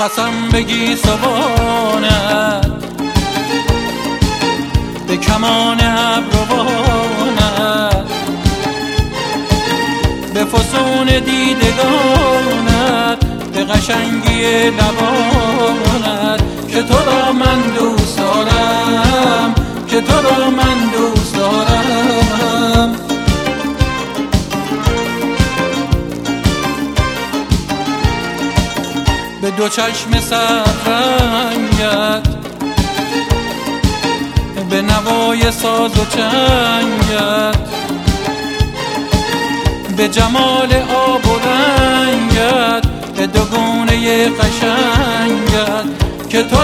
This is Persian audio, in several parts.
قسم بگی سبانت به کمان ابروانت به فسون دیدگانت به قشنگی لبانت که تو را من دوست دارم. که تو را من دوست دو چشم سرنگت به نوای ساز و چنگت. به جمال آب و رنگت. به دوگونه قشنگت. که تو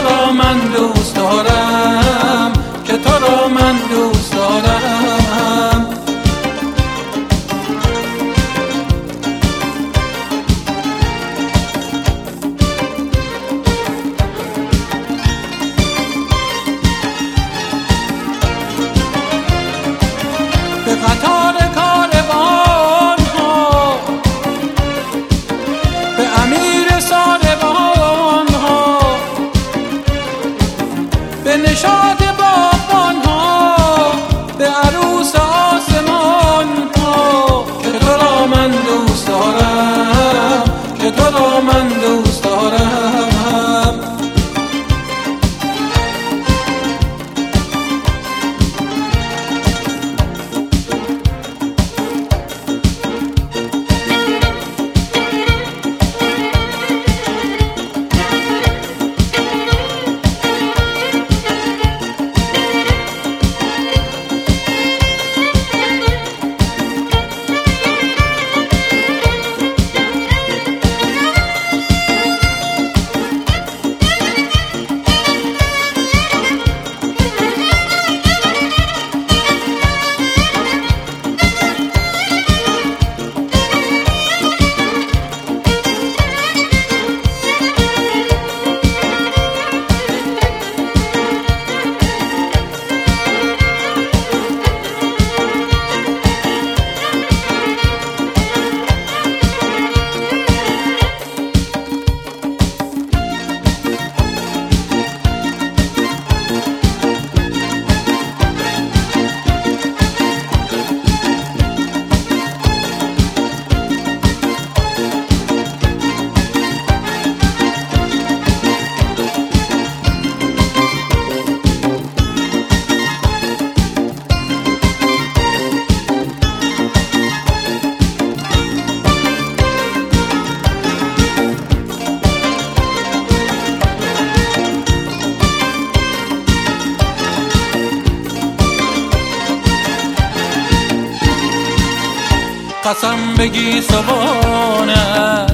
قسم بگی سبانت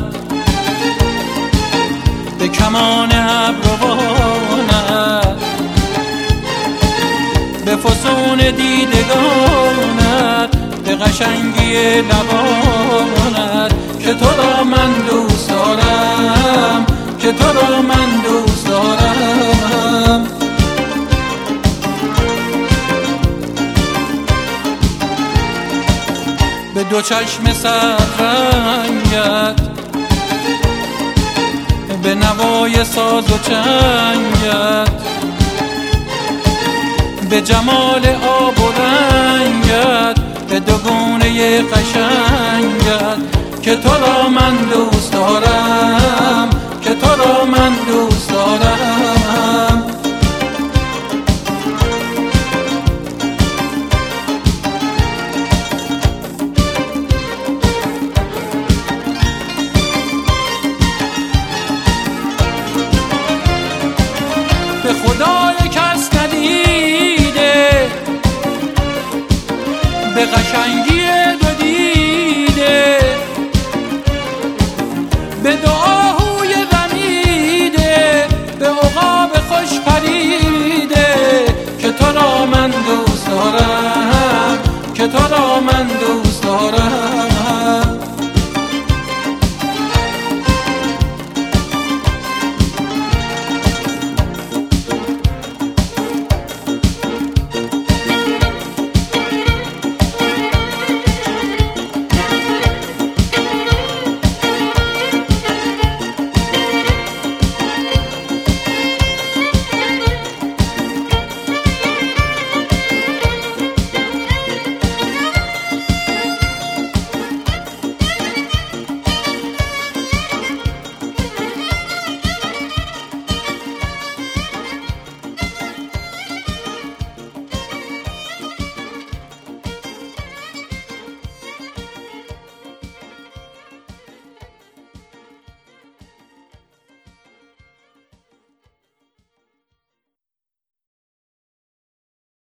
به کمان ابروانت به فسون دیدگانت به قشنگی لبانت که تو را من دوست دارم. که تو را من دو چشم سرنگت به نوای ساز و چنگت. به جمال آب و رنگت. به دوگونه قشنگت. که تو را من دوست قشنگی